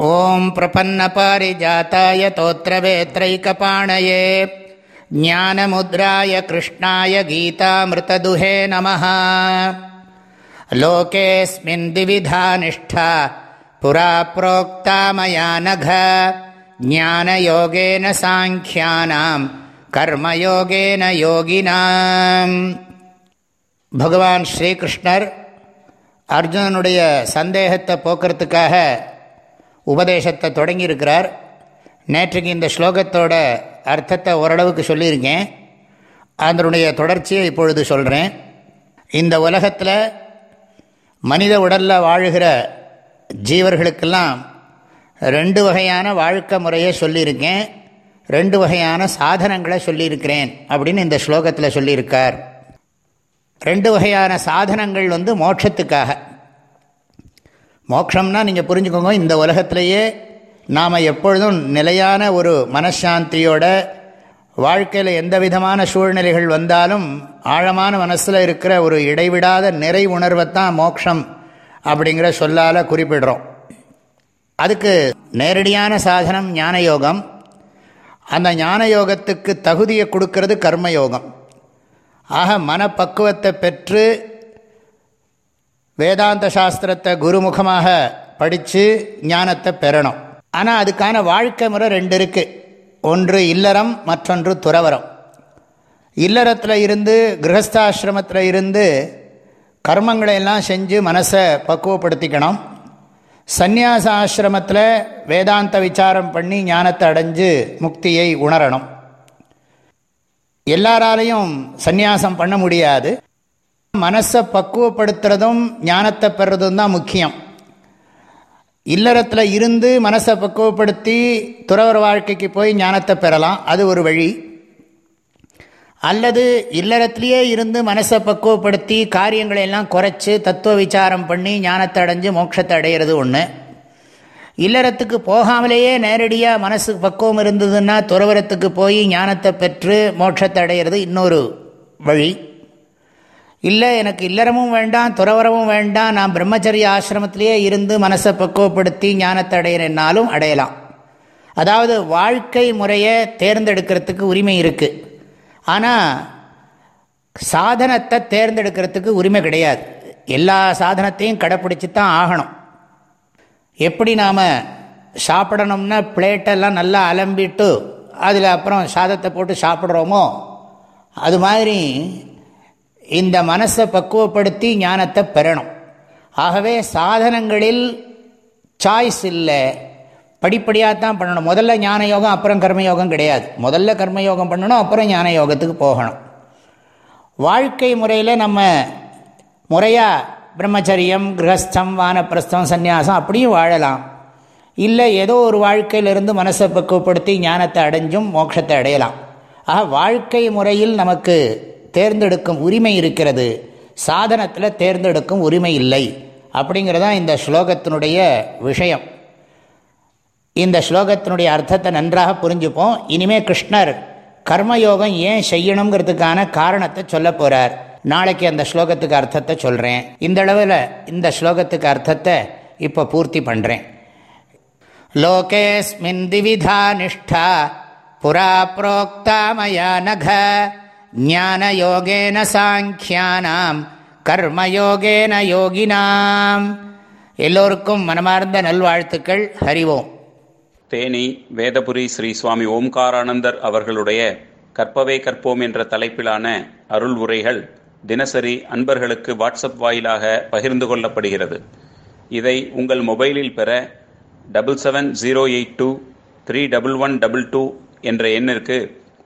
ॐ प्रपन्नपारिजाताय तोत्रवेत्रैकपाणये ज्ञानमुद्राय कृष्णाय गीतामृतदुहे नमः लोकेऽस्मिन् द्विविधा निष्ठा पुरा प्रोक्ता मया नघ ज्ञानयोगेन साङ्ख्यानां कर्मयोगेन योगिनाम् பகவான் ஸ்ரீகிருஷ்ணர் அர்ஜுனனுடைய சந்தேகத்தை போக்குறதுக்காக உபதேசத்தை தொடங்கியிருக்கிறார். நேற்றுக்கு இந்த ஸ்லோகத்தோட அர்த்தத்தை ஓரளவுக்கு சொல்லியிருக்கேன். அதனுடைய தொடர்ச்சியை இப்பொழுது சொல்கிறேன் இந்த உலகத்தில் மனித உடலில் வாழுகிற ஜீவர்களுக்கெல்லாம் ரெண்டு வகையான வாழ்க்கை முறையை சொல்லியிருக்கேன். ரெண்டு வகையான சாதனங்களை சொல்லியிருக்கிறேன் அப்படின்னு இந்த ஸ்லோகத்தில் சொல்லியிருக்கார். ரெண்டு வகையான சாதனங்கள் வந்து மோட்சத்துக்காக. மோட்சம்னா நீங்கள் புரிஞ்சுக்கோங்க இந்த உலகத்திலேயே நாம் எப்பொழுதும் நிலையான ஒரு மனசாந்தியோட வாழ்க்கையில் எந்த விதமான சூழ்நிலைகள் வந்தாலும் ஆழமான மனசில் இருக்கிற ஒரு இடைவிடாத நிறை உணர்வைத்தான் மோக்ஷம் அப்படிங்கிற சொல்லால் குறிப்பிடுறோம். அதுக்கு நேரடியான சாதனம் ஞான யோகம் அந்த ஞான யோகத்துக்கு தகுதியை கொடுக்கறது கர்மயோகம். ஆக மனப்பக்குவத்தை பெற்று வேதாந்த சாஸ்திரத்தை குருமுகமாக படித்து ஞானத்தை பெறணும். ஆனால் அதுக்கான வாழ்க்கை முறை ரெண்டு இருக்குது ஒன்று இல்லறம் மற்றொன்று துறவரம். இல்லறத்தில் இருந்து கிரகஸ்தாசிரமத்தில் இருந்து கர்மங்களை எல்லாம் செஞ்சு மனசை பக்குவப்படுத்திக்கணும். சந்நியாச ஆசிரமத்தில் வேதாந்த விசாரம் பண்ணி ஞானத்தை அடைஞ்சு முக்தியை உணரணும். எல்லாராலையும் சந்நியாசம் பண்ண முடியாது. மனசை பக்குவப்படுத்துறதும் ஞானத்தை பெறதும் தான் முக்கியம். இல்லறத்தில் இருந்து மனசை பக்குவப்படுத்தி துறவர வாழ்க்கைக்கு போய் ஞானத்தை பெறலாம். அது ஒரு வழி. அல்லது இல்லறத்திலேயே இருந்து மனசை பக்குவப்படுத்தி காரியங்களை எல்லாம் குறைச்சி தத்துவ விசாரம் பண்ணி ஞானத்தை அடைஞ்சு மோட்சத்தை அடையிறது ஒன்று இல்லறத்துக்கு போகாமலேயே நேரடியாக மனசு பக்குவம் இருந்ததுன்னா துறவரத்துக்கு போய் ஞானத்தை பெற்று மோட்சத்தை அடையிறது இன்னொரு வழி. இல்லை எனக்கு இல்லறமும் வேண்டாம் துறவரமும் வேண்டாம் நான் பிரம்மச்சரிய ஆசிரமத்திலேயே இருந்து மனசை பக்குவப்படுத்தி ஞானத்தை அடையிறேன்னாலும் அடையலாம். அதாவது வாழ்க்கை முறையை தேர்ந்தெடுக்கிறதுக்கு உரிமை இருக்குது ஆனால் சாதனத்தை தேர்ந்தெடுக்கிறதுக்கு உரிமை கிடையாது. எல்லா சாதனத்தையும் கடைப்பிடிச்சி தான் ஆகணும். எப்படி நாம் சாப்பிடணும்னா பிளேட்டெல்லாம் நல்லா அலம்பிட்டு அதில் அப்புறம் சாதத்தை போட்டு சாப்பிட்றோமோ அது மாதிரி இந்த மனசை பக்குவப்படுத்தி ஞானத்தை பெறணும். ஆகவே சாதனங்களில் சாய்ஸ் இல்லை படிப்படியாக தான் பண்ணணும். முதல்ல ஞான யோகம் அப்புறம் கர்மயோகம் கிடையாது. முதல்ல கர்மயோகம் பண்ணணும் அப்புறம் ஞான யோகத்துக்கு போகணும். வாழ்க்கை முறையில் நம்ம முறையாக பிரம்மச்சரியம் கிரகஸ்தம் வானப்பிரஸ்தம் சந்நியாசம் அப்படியும் வாழலாம். இல்லை ஏதோ ஒரு வாழ்க்கையிலிருந்து மனசை பக்குவப்படுத்தி ஞானத்தை அடைஞ்சும் மோட்சத்தை அடையலாம். ஆக வாழ்க்கை முறையில் நமக்கு தேர்ந்தெடுக்கும் உரிமை இருக்கிறது. சாதனத்தில் தேர்ந்தெடுக்கும் உரிமை இல்லை. அப்படிங்கிறதான் இந்த ஸ்லோகத்தினுடைய விஷயம். இந்த ஸ்லோகத்தினுடைய அர்த்தத்தை நன்றாக புரிஞ்சுப்போம். இனிமேல் கிருஷ்ணர் கர்மயோகம் ஏன் செய்யணுங்கிறதுக்கான காரணத்தை சொல்ல போகிறார் நாளைக்கு அந்த ஸ்லோகத்துக்கு அர்த்தத்தை சொல்கிறேன் இந்த அளவில் இந்த ஸ்லோகத்துக்கு அர்த்தத்தை இப்போ பூர்த்தி பண்ணுறேன் லோகேஸ்மின் திவிதா நிஷ்டா புரா புரோக்தா மயா நக. ஞானயோகேன சாங்கியானாம் கர்மயோகேன யோகினாம். எல்லோருக்கும் மனமார்ந்த நல்வாழ்த்துக்கள். ஹரிவோம். தேனி வேதபுரி ஸ்ரீ சுவாமி ஓம்காரானந்தர் அவர்களுடைய கற்பவே கற்போம் என்ற தலைப்பிலான அருள் உரைகள் தினசரி அன்பர்களுக்கு வாட்ஸ்அப் வாயிலாக பகிர்ந்து கொள்ளப்படுகிறது. இதை உங்கள் மொபைலில் பெற double seven zero eight two three double one double two என்ற எண்ணிற்கு